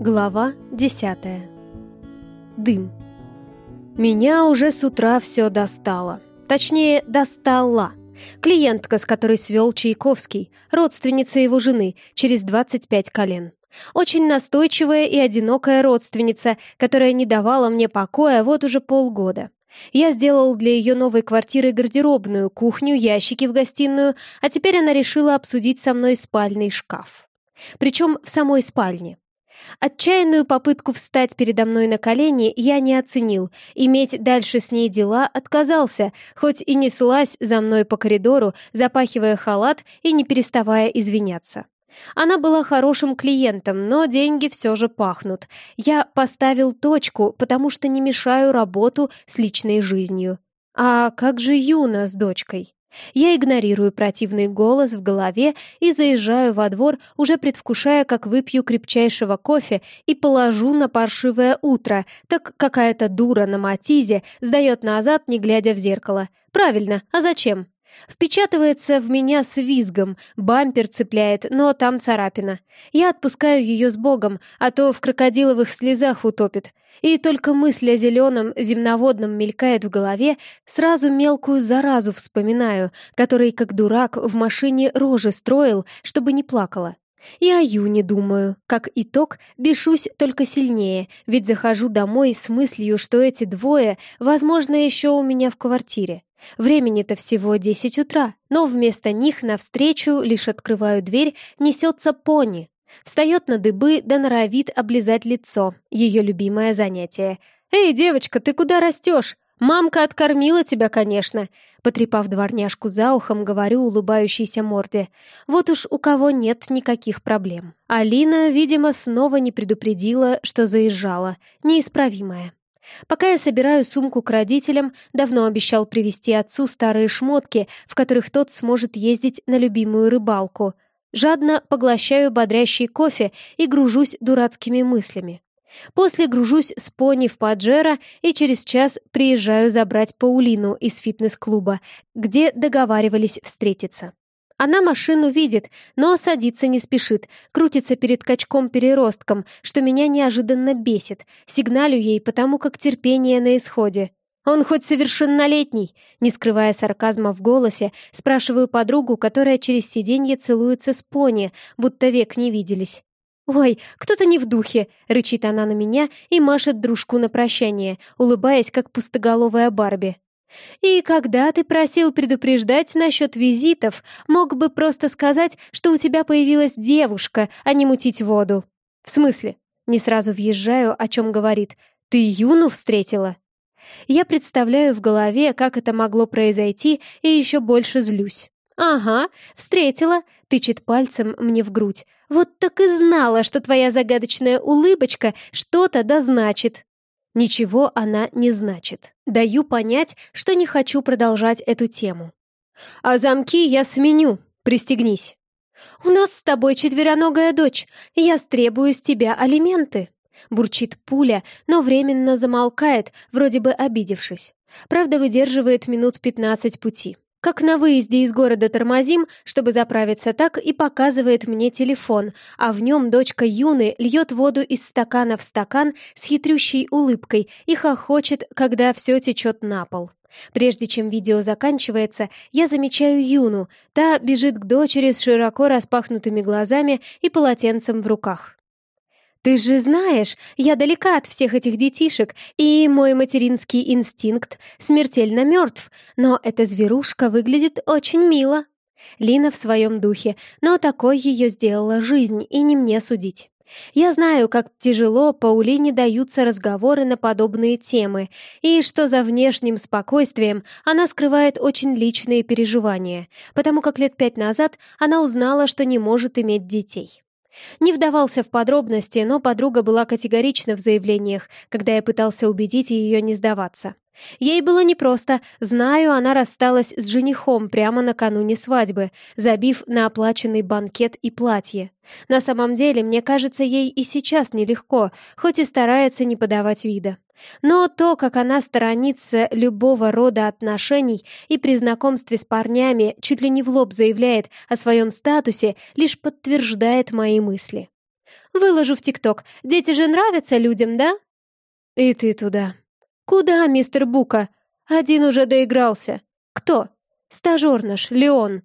Глава десятая. Дым. Меня уже с утра все достало. Точнее, достала. Клиентка, с которой свел Чайковский, родственница его жены, через 25 колен. Очень настойчивая и одинокая родственница, которая не давала мне покоя вот уже полгода. Я сделал для ее новой квартиры гардеробную, кухню, ящики в гостиную, а теперь она решила обсудить со мной спальный шкаф. Причем в самой спальне. Отчаянную попытку встать передо мной на колени я не оценил, иметь дальше с ней дела отказался, хоть и неслась за мной по коридору, запахивая халат и не переставая извиняться. Она была хорошим клиентом, но деньги все же пахнут. Я поставил точку, потому что не мешаю работу с личной жизнью. А как же Юна с дочкой? Я игнорирую противный голос в голове и заезжаю во двор, уже предвкушая, как выпью крепчайшего кофе и положу на паршивое утро, так какая-то дура на матизе сдает назад, не глядя в зеркало. Правильно, а зачем? Впечатывается в меня с визгом, бампер цепляет, но там царапина. Я отпускаю ее с Богом, а то в крокодиловых слезах утопит. И только мысль о зеленом земноводном мелькает в голове, сразу мелкую заразу вспоминаю, который, как дурак, в машине рожи строил, чтобы не плакала. И о Юне думаю. Как итог, бешусь только сильнее, ведь захожу домой с мыслью, что эти двое, возможно, еще у меня в квартире. Времени-то всего десять утра, но вместо них навстречу, лишь открываю дверь, несется пони. Встает на дыбы да норовит облизать лицо, ее любимое занятие. «Эй, девочка, ты куда растешь? Мамка откормила тебя, конечно!» Потрепав дворняжку за ухом, говорю улыбающейся морде. Вот уж у кого нет никаких проблем. Алина, видимо, снова не предупредила, что заезжала. Неисправимая. Пока я собираю сумку к родителям, давно обещал привезти отцу старые шмотки, в которых тот сможет ездить на любимую рыбалку. Жадно поглощаю бодрящий кофе и гружусь дурацкими мыслями. После гружусь с пони в Паджеро и через час приезжаю забрать Паулину из фитнес-клуба, где договаривались встретиться. Она машину видит, но садиться не спешит, крутится перед качком-переростком, что меня неожиданно бесит. Сигналю ей, потому как терпение на исходе. «Он хоть совершеннолетний?» Не скрывая сарказма в голосе, спрашиваю подругу, которая через сиденье целуется с пони, будто век не виделись. «Ой, кто-то не в духе!» — рычит она на меня и машет дружку на прощание, улыбаясь, как пустоголовая Барби. И когда ты просил предупреждать насчет визитов, мог бы просто сказать, что у тебя появилась девушка, а не мутить воду. В смысле? Не сразу въезжаю, о чем говорит. Ты Юну встретила? Я представляю в голове, как это могло произойти, и еще больше злюсь. «Ага, встретила», — тычет пальцем мне в грудь. «Вот так и знала, что твоя загадочная улыбочка что-то да значит». Ничего она не значит. Даю понять, что не хочу продолжать эту тему. А замки я сменю. Пристегнись. У нас с тобой четвероногая дочь. Я стребую с тебя алименты. Бурчит пуля, но временно замолкает, вроде бы обидевшись. Правда, выдерживает минут пятнадцать пути. Как на выезде из города тормозим, чтобы заправиться так, и показывает мне телефон, а в нем дочка Юны льет воду из стакана в стакан с хитрющей улыбкой и хохочет, когда все течет на пол. Прежде чем видео заканчивается, я замечаю Юну. Та бежит к дочери с широко распахнутыми глазами и полотенцем в руках. Ты же знаешь, я далека от всех этих детишек, и мой материнский инстинкт смертельно мертв, но эта зверушка выглядит очень мило. Лина в своем духе, но такой ее сделала жизнь, и не мне судить. Я знаю, как тяжело Паулине даются разговоры на подобные темы, и что за внешним спокойствием она скрывает очень личные переживания, потому как лет пять назад она узнала, что не может иметь детей. Не вдавался в подробности, но подруга была категорична в заявлениях, когда я пытался убедить ее не сдаваться. Ей было непросто, знаю, она рассталась с женихом прямо накануне свадьбы, забив на оплаченный банкет и платье. На самом деле, мне кажется, ей и сейчас нелегко, хоть и старается не подавать вида. Но то, как она сторонится любого рода отношений и при знакомстве с парнями чуть ли не в лоб заявляет о своем статусе, лишь подтверждает мои мысли. Выложу в ТикТок. Дети же нравятся людям, да?» «И ты туда». «Куда, мистер Бука? Один уже доигрался». «Кто?» «Стажер наш, Леон».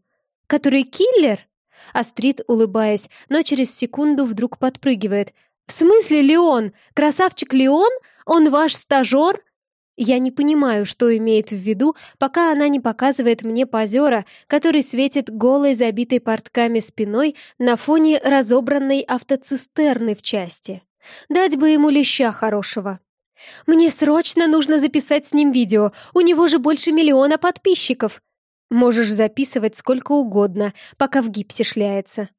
«Который киллер?» Астрид, улыбаясь, но через секунду вдруг подпрыгивает. «В смысле Леон? Красавчик Леон? Он ваш стажер?» Я не понимаю, что имеет в виду, пока она не показывает мне позера, который светит голой, забитой портками спиной на фоне разобранной автоцистерны в части. Дать бы ему леща хорошего. Мне срочно нужно записать с ним видео, у него же больше миллиона подписчиков. Можешь записывать сколько угодно, пока в гипсе шляется.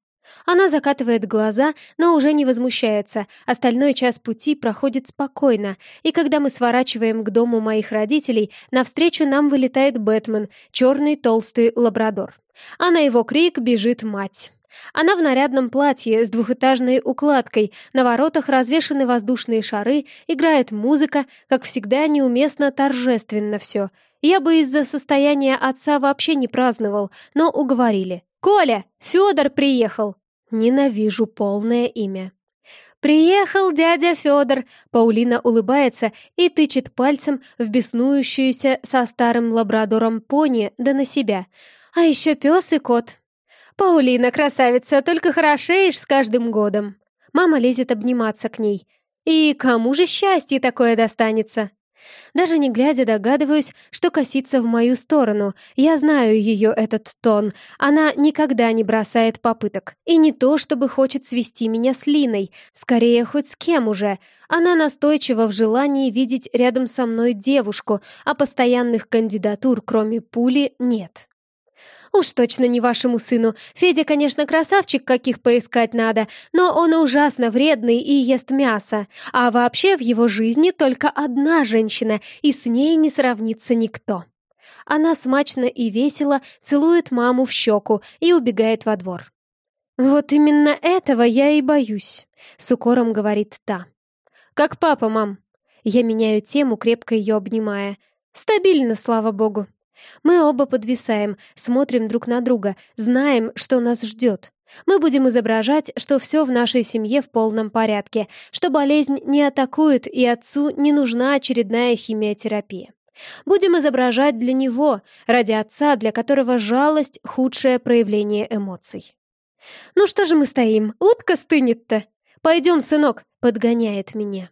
Она закатывает глаза, но уже не возмущается. Остальной час пути проходит спокойно, и когда мы сворачиваем к дому моих родителей, навстречу нам вылетает Бэтмен, черный толстый лабрадор. А на его крик бежит мать. Она в нарядном платье с двухэтажной укладкой, на воротах развешаны воздушные шары, играет музыка, как всегда неуместно торжественно все. Я бы из-за состояния отца вообще не праздновал, но уговорили. «Коля, Федор приехал!» Ненавижу полное имя. «Приехал дядя Федор!» Паулина улыбается и тычет пальцем в беснующуюся со старым лабрадором пони, да на себя. «А еще пес и кот!» «Паулина, красавица, только хорошеешь с каждым годом!» Мама лезет обниматься к ней. «И кому же счастье такое достанется?» Даже не глядя догадываюсь, что косится в мою сторону. Я знаю ее этот тон. Она никогда не бросает попыток. И не то, чтобы хочет свести меня с Линой. Скорее, хоть с кем уже. Она настойчива в желании видеть рядом со мной девушку, а постоянных кандидатур, кроме пули, нет. Уж точно не вашему сыну. Федя, конечно, красавчик, каких поискать надо, но он ужасно вредный и ест мясо. А вообще в его жизни только одна женщина, и с ней не сравнится никто. Она смачно и весело целует маму в щеку и убегает во двор. «Вот именно этого я и боюсь», — с укором говорит та. «Как папа, мам?» Я меняю тему, крепко ее обнимая. «Стабильно, слава богу». Мы оба подвисаем, смотрим друг на друга, знаем, что нас ждет. Мы будем изображать, что все в нашей семье в полном порядке, что болезнь не атакует и отцу не нужна очередная химиотерапия. Будем изображать для него, ради отца, для которого жалость — худшее проявление эмоций. «Ну что же мы стоим? Утка стынет-то!» «Пойдем, сынок!» — подгоняет меня.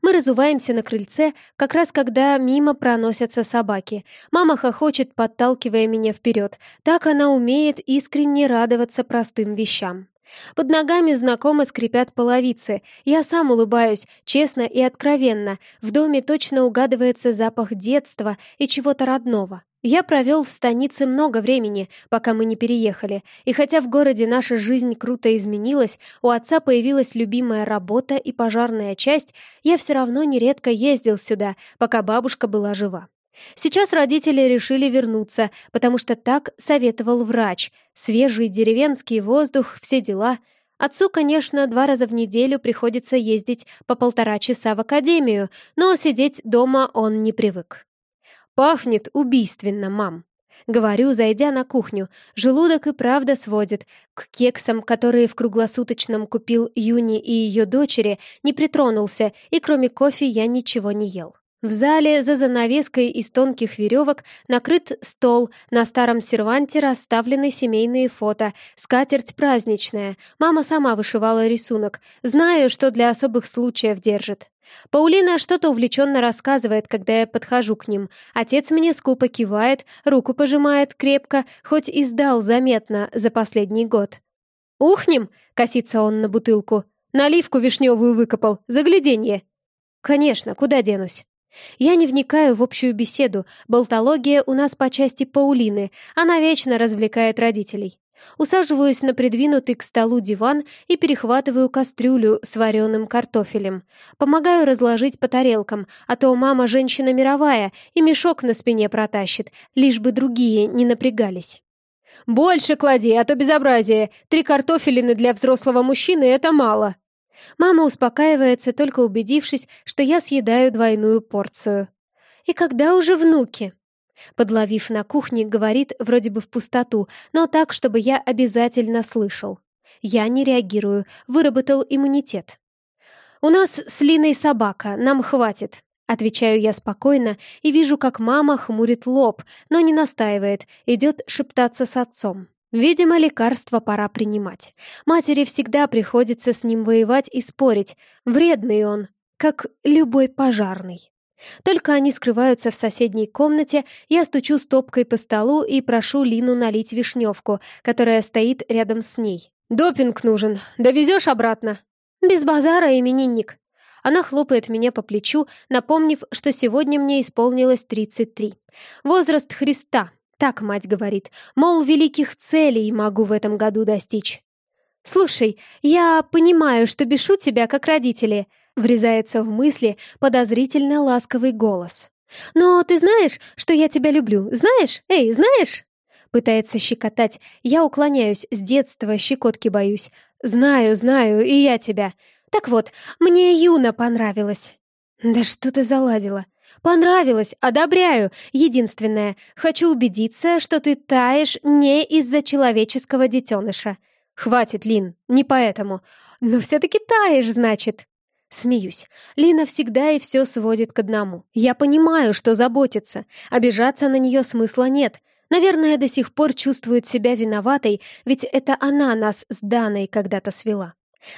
Мы разуваемся на крыльце, как раз когда мимо проносятся собаки. Мама хохочет, подталкивая меня вперед. Так она умеет искренне радоваться простым вещам. Под ногами знакомо скрипят половицы. Я сам улыбаюсь, честно и откровенно. В доме точно угадывается запах детства и чего-то родного. Я провел в станице много времени, пока мы не переехали, и хотя в городе наша жизнь круто изменилась, у отца появилась любимая работа и пожарная часть, я все равно нередко ездил сюда, пока бабушка была жива. Сейчас родители решили вернуться, потому что так советовал врач. Свежий деревенский воздух, все дела. Отцу, конечно, два раза в неделю приходится ездить по полтора часа в академию, но сидеть дома он не привык. «Пахнет убийственно, мам!» Говорю, зайдя на кухню. Желудок и правда сводит. К кексам, которые в круглосуточном купил Юни и ее дочери, не притронулся, и кроме кофе я ничего не ел. В зале за занавеской из тонких веревок накрыт стол, на старом серванте расставлены семейные фото, скатерть праздничная. Мама сама вышивала рисунок. Знаю, что для особых случаев держит. Паулина что-то увлеченно рассказывает, когда я подхожу к ним. Отец мне скупо кивает, руку пожимает крепко, хоть и сдал заметно за последний год. «Ухнем!» — косится он на бутылку. «Наливку вишневую выкопал. Загляденье!» «Конечно, куда денусь?» Я не вникаю в общую беседу, болтология у нас по части Паулины, она вечно развлекает родителей. Усаживаюсь на придвинутый к столу диван и перехватываю кастрюлю с вареным картофелем. Помогаю разложить по тарелкам, а то мама женщина мировая и мешок на спине протащит, лишь бы другие не напрягались. «Больше клади, а то безобразие. Три картофелины для взрослого мужчины — это мало». Мама успокаивается, только убедившись, что я съедаю двойную порцию. «И когда уже внуки?» Подловив на кухне, говорит вроде бы в пустоту, но так, чтобы я обязательно слышал. Я не реагирую, выработал иммунитет. «У нас с Линой собака, нам хватит», — отвечаю я спокойно и вижу, как мама хмурит лоб, но не настаивает, идет шептаться с отцом. Видимо, лекарство пора принимать. Матери всегда приходится с ним воевать и спорить. Вредный он, как любой пожарный. Только они скрываются в соседней комнате, я стучу стопкой по столу и прошу Лину налить вишневку, которая стоит рядом с ней. «Допинг нужен. Довезешь обратно?» «Без базара, именинник». Она хлопает меня по плечу, напомнив, что сегодня мне исполнилось 33. Возраст Христа, так мать говорит, мол, великих целей могу в этом году достичь. «Слушай, я понимаю, что бешу тебя, как родители», Врезается в мысли подозрительно ласковый голос. «Но ты знаешь, что я тебя люблю? Знаешь? Эй, знаешь?» Пытается щекотать. Я уклоняюсь, с детства щекотки боюсь. «Знаю, знаю, и я тебя. Так вот, мне Юна понравилась». «Да что ты заладила?» «Понравилось, одобряю. Единственное, хочу убедиться, что ты таешь не из-за человеческого детеныша». «Хватит, Лин, не поэтому. Но все-таки таешь, значит». Смеюсь. Лина всегда и все сводит к одному. Я понимаю, что заботится. Обижаться на нее смысла нет. Наверное, до сих пор чувствует себя виноватой, ведь это она нас с Даной когда-то свела.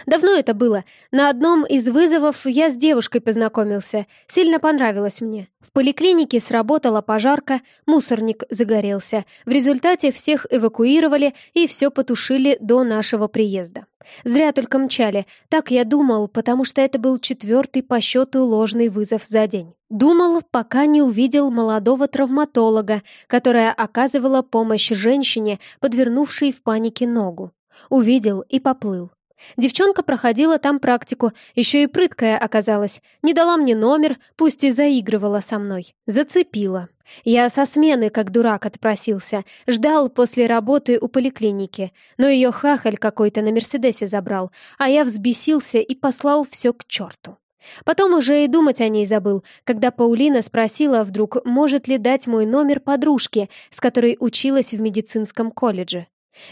Давно это было. На одном из вызовов я с девушкой познакомился. Сильно понравилось мне. В поликлинике сработала пожарка, мусорник загорелся. В результате всех эвакуировали и все потушили до нашего приезда. Зря только мчали. Так я думал, потому что это был четвертый по счету ложный вызов за день. Думал, пока не увидел молодого травматолога, которая оказывала помощь женщине, подвернувшей в панике ногу. Увидел и поплыл. Девчонка проходила там практику, еще и прыткая оказалась. Не дала мне номер, пусть и заигрывала со мной. Зацепила. Я со смены, как дурак, отпросился. Ждал после работы у поликлиники. Но ее хахаль какой-то на Мерседесе забрал, а я взбесился и послал все к черту. Потом уже и думать о ней забыл, когда Паулина спросила вдруг, может ли дать мой номер подружке, с которой училась в медицинском колледже.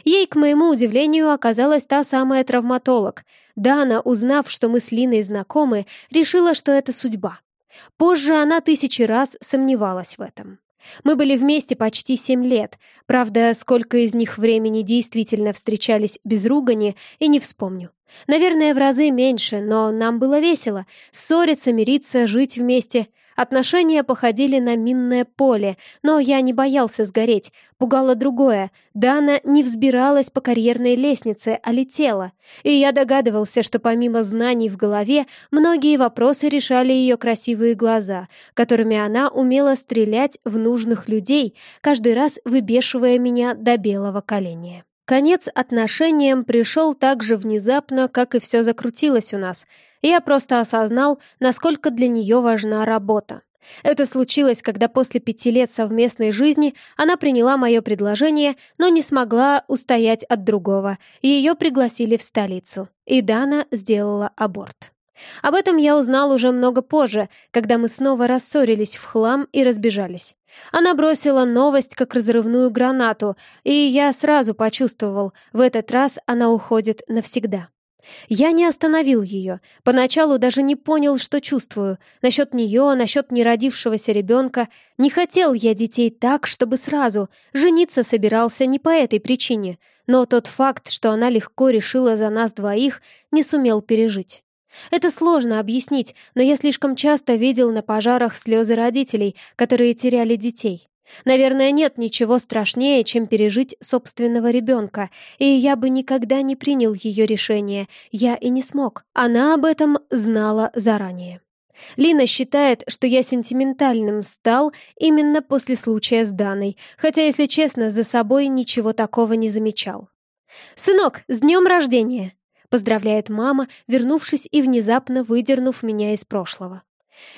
Ей, к моему удивлению, оказалась та самая травматолог. Дана, узнав, что мы с Линой знакомы, решила, что это судьба. Позже она тысячи раз сомневалась в этом. Мы были вместе почти семь лет. Правда, сколько из них времени действительно встречались без ругани, и не вспомню. Наверное, в разы меньше, но нам было весело. Ссориться, мириться, жить вместе — Отношения походили на минное поле, но я не боялся сгореть. Пугало другое. Дана не взбиралась по карьерной лестнице, а летела. И я догадывался, что помимо знаний в голове, многие вопросы решали ее красивые глаза, которыми она умела стрелять в нужных людей, каждый раз выбешивая меня до белого коленя. Конец отношениям пришел так же внезапно, как и все закрутилось у нас — я просто осознал, насколько для нее важна работа. Это случилось, когда после пяти лет совместной жизни она приняла мое предложение, но не смогла устоять от другого, ее пригласили в столицу. И Дана сделала аборт. Об этом я узнал уже много позже, когда мы снова рассорились в хлам и разбежались. Она бросила новость как разрывную гранату, и я сразу почувствовал, в этот раз она уходит навсегда. Я не остановил ее. Поначалу даже не понял, что чувствую. Насчет нее, насчет неродившегося ребенка. Не хотел я детей так, чтобы сразу. Жениться собирался не по этой причине. Но тот факт, что она легко решила за нас двоих, не сумел пережить. Это сложно объяснить, но я слишком часто видел на пожарах слезы родителей, которые теряли детей. Наверное, нет ничего страшнее, чем пережить собственного ребенка, и я бы никогда не принял ее решение, я и не смог. Она об этом знала заранее. Лина считает, что я сентиментальным стал именно после случая с Даной, хотя, если честно, за собой ничего такого не замечал. «Сынок, с днем рождения!» — поздравляет мама, вернувшись и внезапно выдернув меня из прошлого.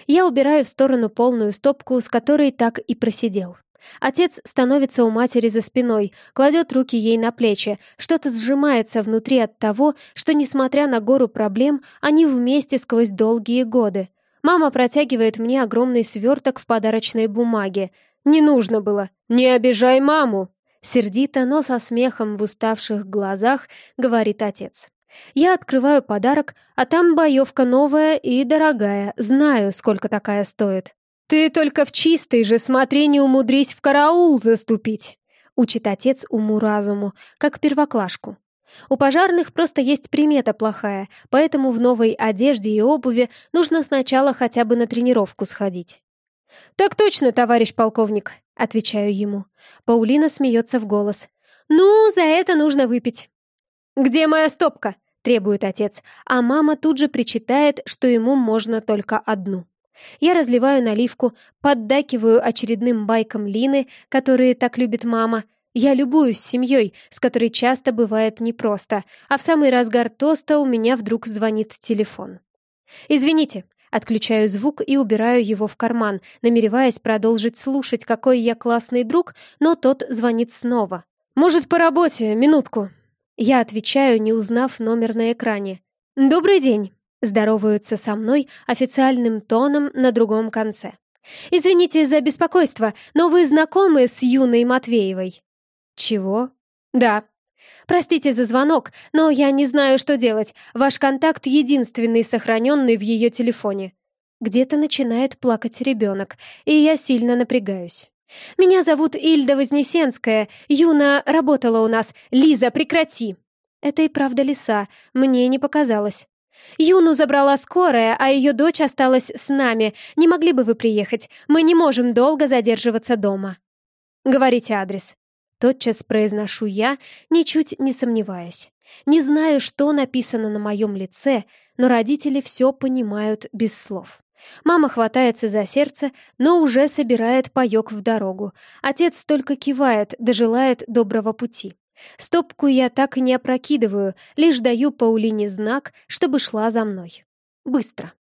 Я убираю в сторону полную стопку, с которой так и просидел. Отец становится у матери за спиной, кладет руки ей на плечи, что-то сжимается внутри от того, что, несмотря на гору проблем, они вместе сквозь долгие годы. Мама протягивает мне огромный сверток в подарочной бумаге. «Не нужно было! Не обижай маму!» Сердито, но со смехом в уставших глазах, говорит отец. Я открываю подарок, а там боевка новая и дорогая, знаю, сколько такая стоит. «Ты только в чистой же смотри не умудрись в караул заступить», учит отец уму-разуму, как первоклашку. У пожарных просто есть примета плохая, поэтому в новой одежде и обуви нужно сначала хотя бы на тренировку сходить. «Так точно, товарищ полковник», — отвечаю ему. Паулина смеется в голос. «Ну, за это нужно выпить». «Где моя стопка?» — требует отец, а мама тут же причитает, что ему можно только одну. Я разливаю наливку, поддакиваю очередным байкам Лины, которые так любит мама. Я любуюсь семьей, с которой часто бывает непросто, а в самый разгар тоста у меня вдруг звонит телефон. «Извините», Отключаю звук и убираю его в карман, намереваясь продолжить слушать, какой я классный друг, но тот звонит снова. «Может, по работе? Минутку». Я отвечаю, не узнав номер на экране. «Добрый день». Здороваются со мной официальным тоном на другом конце. «Извините за беспокойство, но вы знакомы с юной Матвеевой?» «Чего?» «Да». «Простите за звонок, но я не знаю, что делать. Ваш контакт единственный сохраненный в ее телефоне». Где-то начинает плакать ребенок, и я сильно напрягаюсь. «Меня зовут Ильда Вознесенская. Юна работала у нас. Лиза, прекрати!» Это и правда лиса, мне не показалось. Юну забрала скорая, а ее дочь осталась с нами. Не могли бы вы приехать? Мы не можем долго задерживаться дома. Говорите адрес. Тотчас произношу я, ничуть не сомневаясь. Не знаю, что написано на моем лице, но родители все понимают без слов. Мама хватается за сердце, но уже собирает паёк в дорогу. Отец только кивает, да доброго пути. Стопку я так и не опрокидываю, лишь даю Паулине знак, чтобы шла за мной. Быстро.